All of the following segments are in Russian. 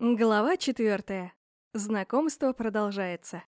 Глава четвертая. Знакомство продолжается.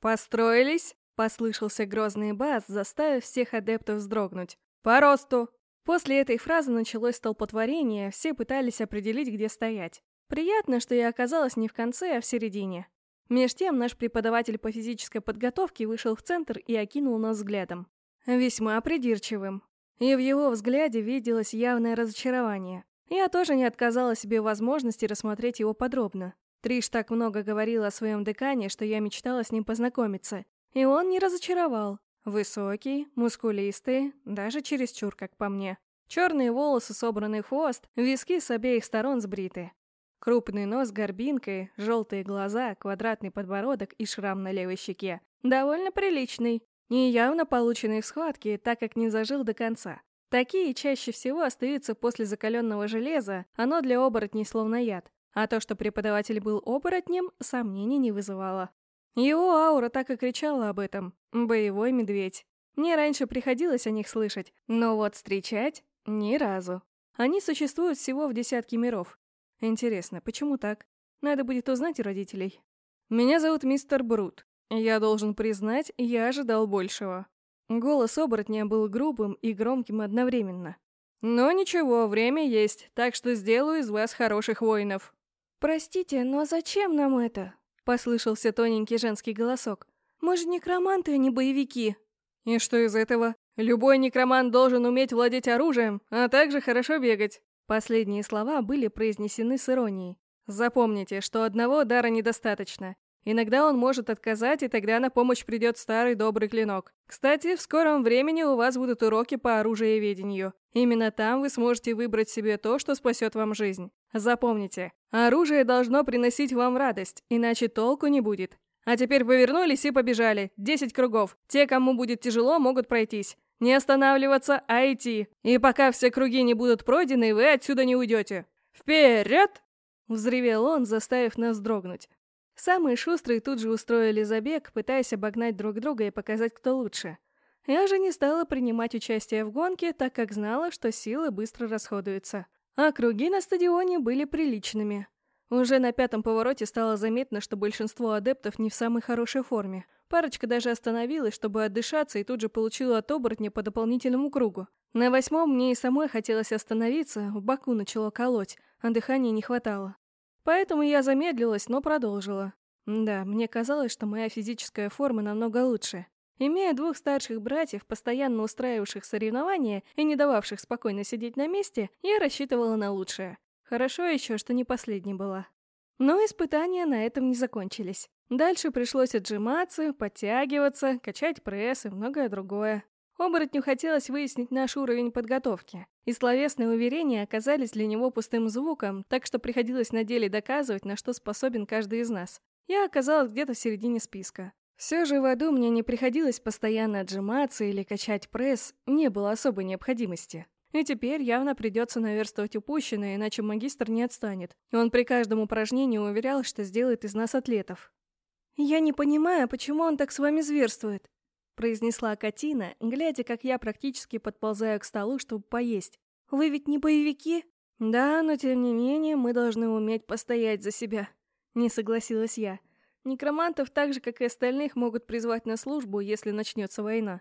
«Построились?» — послышался грозный бас, заставив всех адептов вздрогнуть. «По росту!» После этой фразы началось столпотворение, все пытались определить, где стоять. Приятно, что я оказалась не в конце, а в середине. Меж тем наш преподаватель по физической подготовке вышел в центр и окинул нас взглядом. Весьма придирчивым. И в его взгляде виделось явное разочарование. Я тоже не отказала себе возможности рассмотреть его подробно. Триш так много говорил о своем декане, что я мечтала с ним познакомиться. И он не разочаровал. Высокий, мускулистый, даже чересчур, как по мне. Черные волосы, собранный хвост, виски с обеих сторон сбриты. Крупный нос с горбинкой, желтые глаза, квадратный подбородок и шрам на левой щеке. Довольно приличный. Не явно полученный в схватке, так как не зажил до конца. Такие чаще всего остаются после закаленного железа, оно для оборотней словно яд. А то, что преподаватель был оборотнем, сомнений не вызывало. Его аура так и кричала об этом. Боевой медведь. Мне раньше приходилось о них слышать, но вот встречать — ни разу. Они существуют всего в десятке миров. Интересно, почему так? Надо будет узнать у родителей. Меня зовут мистер Брут. Я должен признать, я ожидал большего. Голос оборотня был грубым и громким одновременно. «Но ничего, время есть, так что сделаю из вас хороших воинов». «Простите, но зачем нам это?» — послышался тоненький женский голосок. «Мы же некроманты, а не боевики». «И что из этого? Любой некромант должен уметь владеть оружием, а также хорошо бегать». Последние слова были произнесены с иронией. Запомните, что одного дара недостаточно. Иногда он может отказать, и тогда на помощь придет старый добрый клинок. Кстати, в скором времени у вас будут уроки по оружиеведению. Именно там вы сможете выбрать себе то, что спасет вам жизнь. Запомните, оружие должно приносить вам радость, иначе толку не будет. А теперь повернулись и побежали. Десять кругов. Те, кому будет тяжело, могут пройтись. Не останавливаться, а идти. И пока все круги не будут пройдены, вы отсюда не уйдете. Вперед! Взревел он, заставив нас дрогнуть. Самые шустрые тут же устроили забег, пытаясь обогнать друг друга и показать, кто лучше. Я же не стала принимать участие в гонке, так как знала, что силы быстро расходуются. А круги на стадионе были приличными. Уже на пятом повороте стало заметно, что большинство адептов не в самой хорошей форме. Парочка даже остановилась, чтобы отдышаться, и тут же получила от оборотня по дополнительному кругу. На восьмом мне и самой хотелось остановиться, в боку начало колоть, а дыхания не хватало. Поэтому я замедлилась, но продолжила. Да, мне казалось, что моя физическая форма намного лучше. Имея двух старших братьев, постоянно устраивавших соревнования и не дававших спокойно сидеть на месте, я рассчитывала на лучшее. Хорошо еще, что не последней была. Но испытания на этом не закончились. Дальше пришлось отжиматься, подтягиваться, качать пресс и многое другое. Оборотню хотелось выяснить наш уровень подготовки, и словесные уверения оказались для него пустым звуком, так что приходилось на деле доказывать, на что способен каждый из нас. Я оказалась где-то в середине списка. Все же в аду мне не приходилось постоянно отжиматься или качать пресс, не было особой необходимости. И теперь явно придется наверстывать упущенное, иначе магистр не отстанет. Он при каждом упражнении уверял, что сделает из нас атлетов. «Я не понимаю, почему он так с вами зверствует?» Произнесла Катина, глядя, как я практически подползаю к столу, чтобы поесть. «Вы ведь не боевики?» «Да, но тем не менее мы должны уметь постоять за себя», — не согласилась я. «Некромантов так же, как и остальных, могут призвать на службу, если начнется война».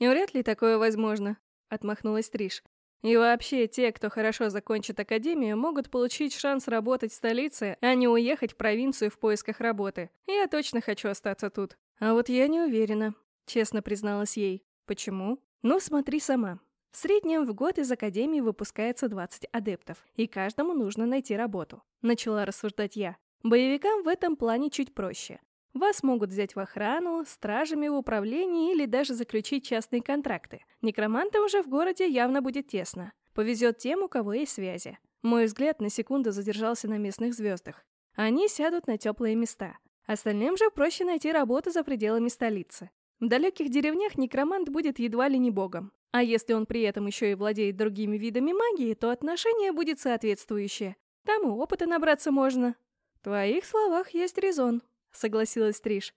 «И вряд ли такое возможно», — отмахнулась Триш. «И вообще, те, кто хорошо закончит академию, могут получить шанс работать в столице, а не уехать в провинцию в поисках работы. Я точно хочу остаться тут. А вот я не уверена. Честно призналась ей. Почему? Ну, смотри сама. В среднем в год из академии выпускается 20 адептов, и каждому нужно найти работу. Начала рассуждать я. Боевикам в этом плане чуть проще. Вас могут взять в охрану, стражами в управлении или даже заключить частные контракты. Некромантам же в городе явно будет тесно. Повезет тем, у кого есть связи. Мой взгляд на секунду задержался на местных звездах. Они сядут на теплые места. Остальным же проще найти работу за пределами столицы. В далеких деревнях некромант будет едва ли не богом. А если он при этом еще и владеет другими видами магии, то отношение будет соответствующее. Там и опыта набраться можно. В твоих словах есть резон, согласилась Триш.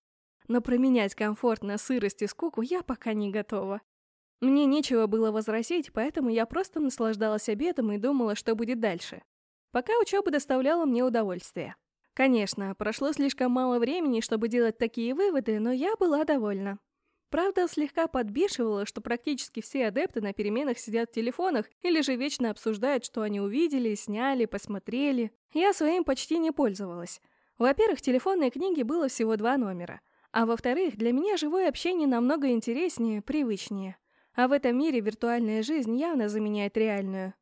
Но променять комфорт на сырость и скуку я пока не готова. Мне нечего было возразить, поэтому я просто наслаждалась обедом и думала, что будет дальше. Пока учеба доставляла мне удовольствие. Конечно, прошло слишком мало времени, чтобы делать такие выводы, но я была довольна. Правда, слегка подбешивало, что практически все адепты на переменах сидят в телефонах или же вечно обсуждают, что они увидели, сняли, посмотрели. Я своим почти не пользовалась. Во-первых, телефонной книги было всего два номера. А во-вторых, для меня живое общение намного интереснее, привычнее. А в этом мире виртуальная жизнь явно заменяет реальную.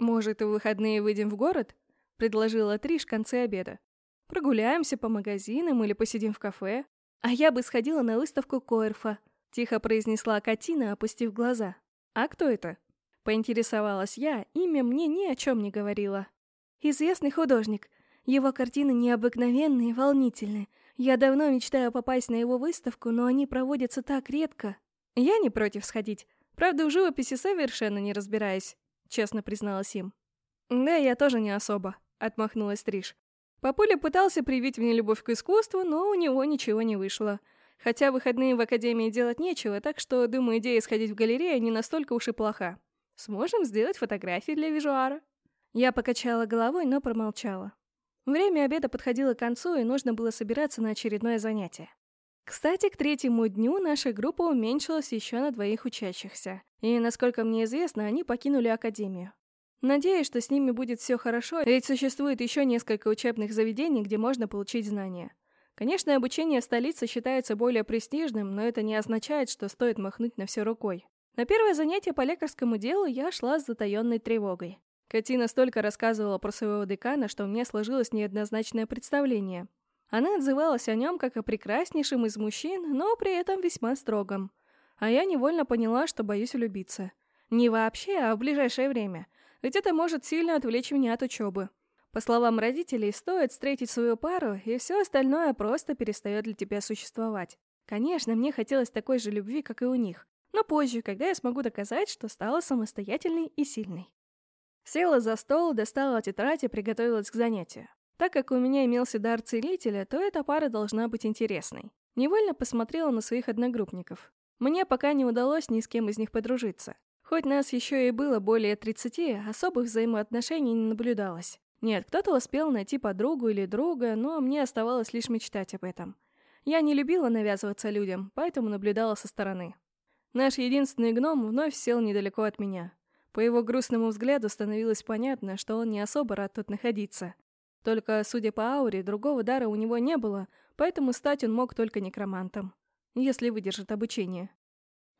«Может, в выходные выйдем в город?» — предложила Триш в конце обеда. «Прогуляемся по магазинам или посидим в кафе?» А я бы сходила на выставку Коэрфа. Тихо произнесла Катина, опустив глаза. «А кто это?» Поинтересовалась я, имя мне ни о чем не говорило. «Известный художник. Его картины необыкновенные и волнительные. Я давно мечтаю попасть на его выставку, но они проводятся так редко. Я не против сходить. Правда, в живописи совершенно не разбираюсь», — честно призналась им. «Да, я тоже не особо», — отмахнулась Триш. Папуля пытался привить мне любовь к искусству, но у него ничего не вышло. Хотя выходные в академии делать нечего, так что, думаю, идея сходить в галерею не настолько уж и плоха. Сможем сделать фотографии для визуара. Я покачала головой, но промолчала. Время обеда подходило к концу, и нужно было собираться на очередное занятие. Кстати, к третьему дню наша группа уменьшилась еще на двоих учащихся. И, насколько мне известно, они покинули академию. Надеюсь, что с ними будет все хорошо, ведь существует еще несколько учебных заведений, где можно получить знания. Конечно, обучение в столице считается более престижным, но это не означает, что стоит махнуть на все рукой. На первое занятие по лекарскому делу я шла с затаенной тревогой. Катина столько рассказывала про своего декана, что у меня сложилось неоднозначное представление. Она отзывалась о нем как о прекраснейшем из мужчин, но при этом весьма строгом. А я невольно поняла, что боюсь влюбиться. Не вообще, а в ближайшее время. Ведь это может сильно отвлечь меня от учебы. По словам родителей, стоит встретить свою пару, и все остальное просто перестает для тебя существовать. Конечно, мне хотелось такой же любви, как и у них, но позже, когда я смогу доказать, что стала самостоятельной и сильной. Села за стол, достала тетрадь и приготовилась к занятию. Так как у меня имелся дар целителя, то эта пара должна быть интересной. Невольно посмотрела на своих одногруппников. Мне пока не удалось ни с кем из них подружиться. Хоть нас еще и было более 30, особых взаимоотношений не наблюдалось. Нет, кто-то успел найти подругу или друга, но мне оставалось лишь мечтать об этом. Я не любила навязываться людям, поэтому наблюдала со стороны. Наш единственный гном вновь сел недалеко от меня. По его грустному взгляду становилось понятно, что он не особо рад тут находиться. Только, судя по ауре, другого дара у него не было, поэтому стать он мог только некромантом. Если выдержит обучение.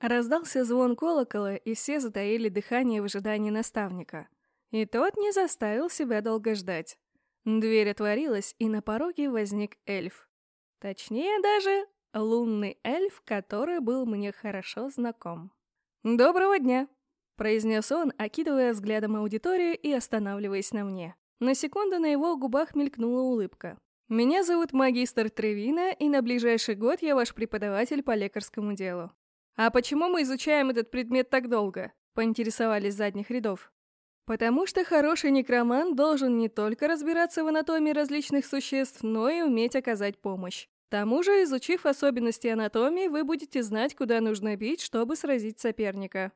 Раздался звон колокола, и все затаили дыхание в ожидании наставника. И тот не заставил себя долго ждать. Дверь отворилась, и на пороге возник эльф. Точнее даже, лунный эльф, который был мне хорошо знаком. «Доброго дня!» — произнес он, окидывая взглядом аудиторию и останавливаясь на мне. На секунду на его губах мелькнула улыбка. «Меня зовут магистр Тревина, и на ближайший год я ваш преподаватель по лекарскому делу». «А почему мы изучаем этот предмет так долго?» — поинтересовались задних рядов. Потому что хороший некромант должен не только разбираться в анатомии различных существ, но и уметь оказать помощь. К тому же, изучив особенности анатомии, вы будете знать, куда нужно бить, чтобы сразить соперника.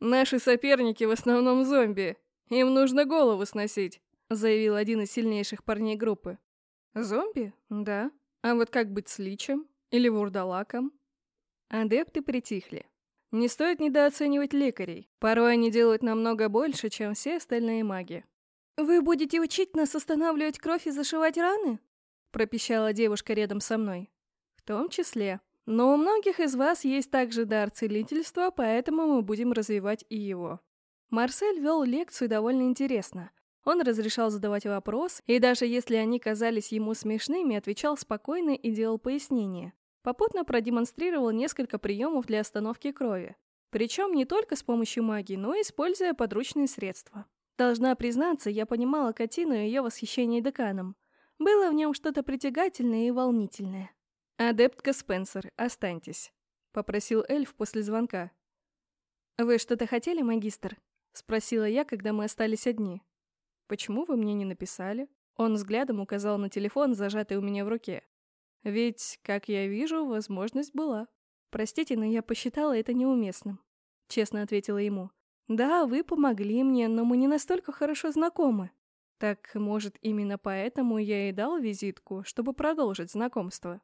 «Наши соперники в основном зомби. Им нужно голову сносить», — заявил один из сильнейших парней группы. «Зомби? Да. А вот как быть с личем? Или вурдалаком?» Адепты притихли. Не стоит недооценивать лекарей. Порой они делают намного больше, чем все остальные маги. «Вы будете учить нас останавливать кровь и зашивать раны?» пропищала девушка рядом со мной. «В том числе. Но у многих из вас есть также дар целительства, поэтому мы будем развивать и его». Марсель вел лекцию довольно интересно. Он разрешал задавать вопросы, и даже если они казались ему смешными, отвечал спокойно и делал пояснения. Попутно продемонстрировал несколько приемов для остановки крови. Причем не только с помощью магии, но и используя подручные средства. Должна признаться, я понимала Катину и ее восхищение деканом. Было в нем что-то притягательное и волнительное. «Адептка Спенсер, останьтесь», — попросил эльф после звонка. «Вы что-то хотели, магистр?» — спросила я, когда мы остались одни. «Почему вы мне не написали?» Он взглядом указал на телефон, зажатый у меня в руке. Ведь, как я вижу, возможность была. Простите, но я посчитала это неуместным. Честно ответила ему. Да, вы помогли мне, но мы не настолько хорошо знакомы. Так, может, именно поэтому я и дал визитку, чтобы продолжить знакомство?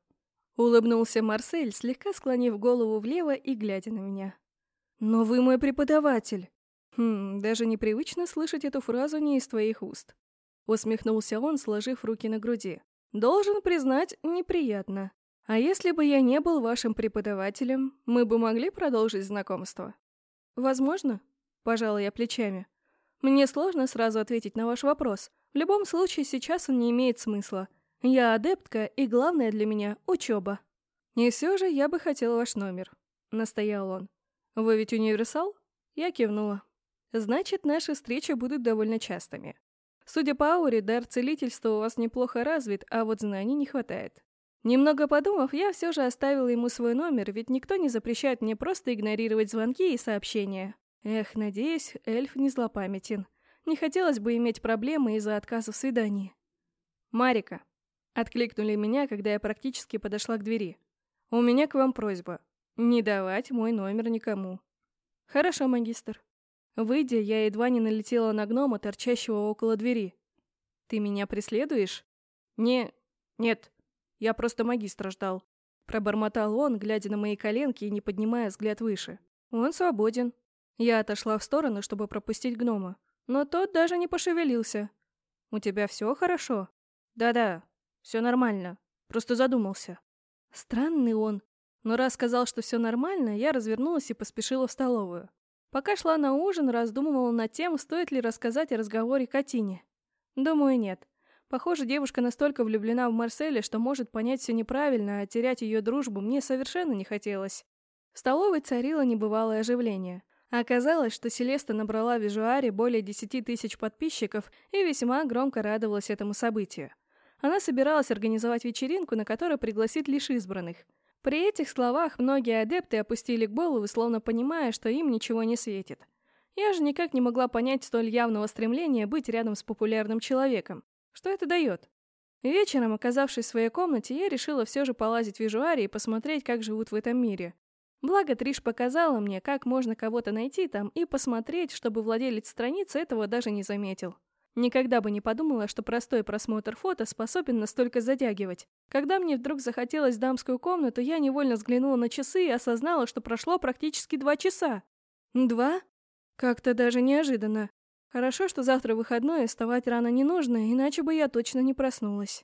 Улыбнулся Марсель, слегка склонив голову влево и глядя на меня. «Но вы мой преподаватель!» «Хм, даже непривычно слышать эту фразу не из твоих уст». Усмехнулся он, сложив руки на груди. «Должен признать, неприятно. А если бы я не был вашим преподавателем, мы бы могли продолжить знакомство?» «Возможно», — пожала я плечами. «Мне сложно сразу ответить на ваш вопрос. В любом случае, сейчас он не имеет смысла. Я адептка, и главное для меня — учеба». «И все же я бы хотел ваш номер», — настоял он. «Вы ведь универсал?» Я кивнула. «Значит, наши встречи будут довольно частыми. Судя по ауре, дар целительства у вас неплохо развит, а вот знаний не хватает. Немного подумав, я все же оставила ему свой номер, ведь никто не запрещает мне просто игнорировать звонки и сообщения. Эх, надеюсь, эльф не злопамятен. Не хотелось бы иметь проблемы из-за отказа в свидании. «Марика», — откликнули меня, когда я практически подошла к двери. «У меня к вам просьба. Не давать мой номер никому. Хорошо, магистр. Выйдя, я едва не налетела на гнома, торчащего около двери. Ты меня преследуешь? Не... Нет. Я просто магистра ждал. Пробормотал он, глядя на мои коленки и не поднимая взгляд выше. Он свободен. Я отошла в сторону, чтобы пропустить гнома. Но тот даже не пошевелился. «У тебя все хорошо?» «Да-да, все нормально. Просто задумался». Странный он. Но раз сказал, что все нормально, я развернулась и поспешила в столовую. Пока шла на ужин, раздумывала над тем, стоит ли рассказать о разговоре Катине. Думаю, нет. Похоже, девушка настолько влюблена в Марселя, что может понять все неправильно, а терять ее дружбу мне совершенно не хотелось. В столовой царило небывалое оживление. Оказалось, что Селеста набрала в Визуаре более 10 тысяч подписчиков и весьма громко радовалась этому событию. Она собиралась организовать вечеринку, на которой пригласит лишь избранных. При этих словах многие адепты опустили головы, словно понимая, что им ничего не светит. Я же никак не могла понять столь явного стремления быть рядом с популярным человеком. Что это дает? Вечером, оказавшись в своей комнате, я решила все же полазить в визуаре и посмотреть, как живут в этом мире. Благо, Триш показала мне, как можно кого-то найти там и посмотреть, чтобы владелец страницы этого даже не заметил. Никогда бы не подумала, что простой просмотр фото способен настолько затягивать. Когда мне вдруг захотелось дамскую комнату, я невольно взглянула на часы и осознала, что прошло практически два часа. Два? Как-то даже неожиданно. Хорошо, что завтра выходной, вставать рано не нужно, иначе бы я точно не проснулась.